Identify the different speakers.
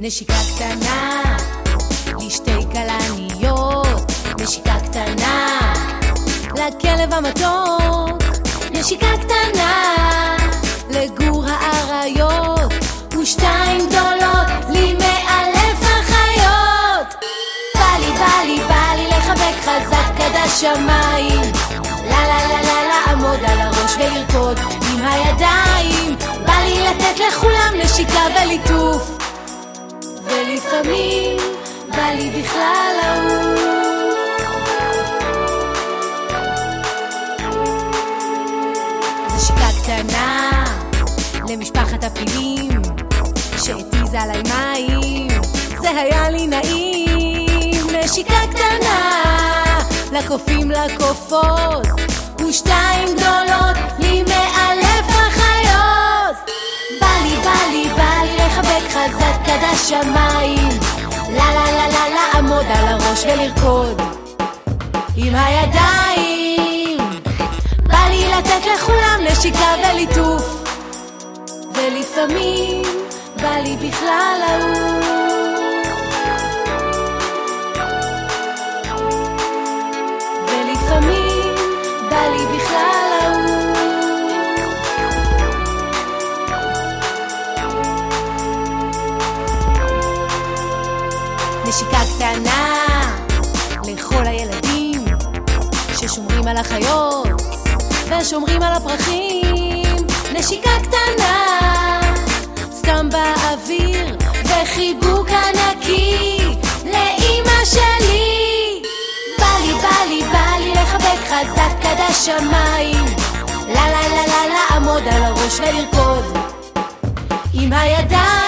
Speaker 1: נשיקה קטנה, לשתי כלניות, נשיקה קטנה, לכלב המתוק, נשיקה קטנה, לגור האריות, ושתיים גדולות, לי מאלף החיות. בא לי, בא לי, בא לי לחבק חזק עד השמיים, לה לה לה לה לעמוד על הראש ולרקוד עם הידיים, בא לי לתת לכולם נשיקה וליטוף. ולפעמים בא לי בכלל לעוף. נשיקה קטנה למשפחת הפילים שהתיזה עליי מים, זה היה לי נעים. נשיקה קטנה לקופים לקופות, ושתיים גדולות עד השמיים, לה לה לה לה לעמוד על הראש ולרקוד עם הידיים. בא לי לתת לכולם נשיקה וליטוף, ולפעמים בא לי בכלל לעוף. נשיקה קטנה לכל הילדים ששומרים על החיות ושומרים על הפרחים. נשיקה קטנה סתם באוויר וחיבוק ענקי לאימא שלי. בא לי, בא לי, בא לי לחבק חזק עד השמיים. לה לה לה לה לעמוד על הראש ולרקוד עם הידיים.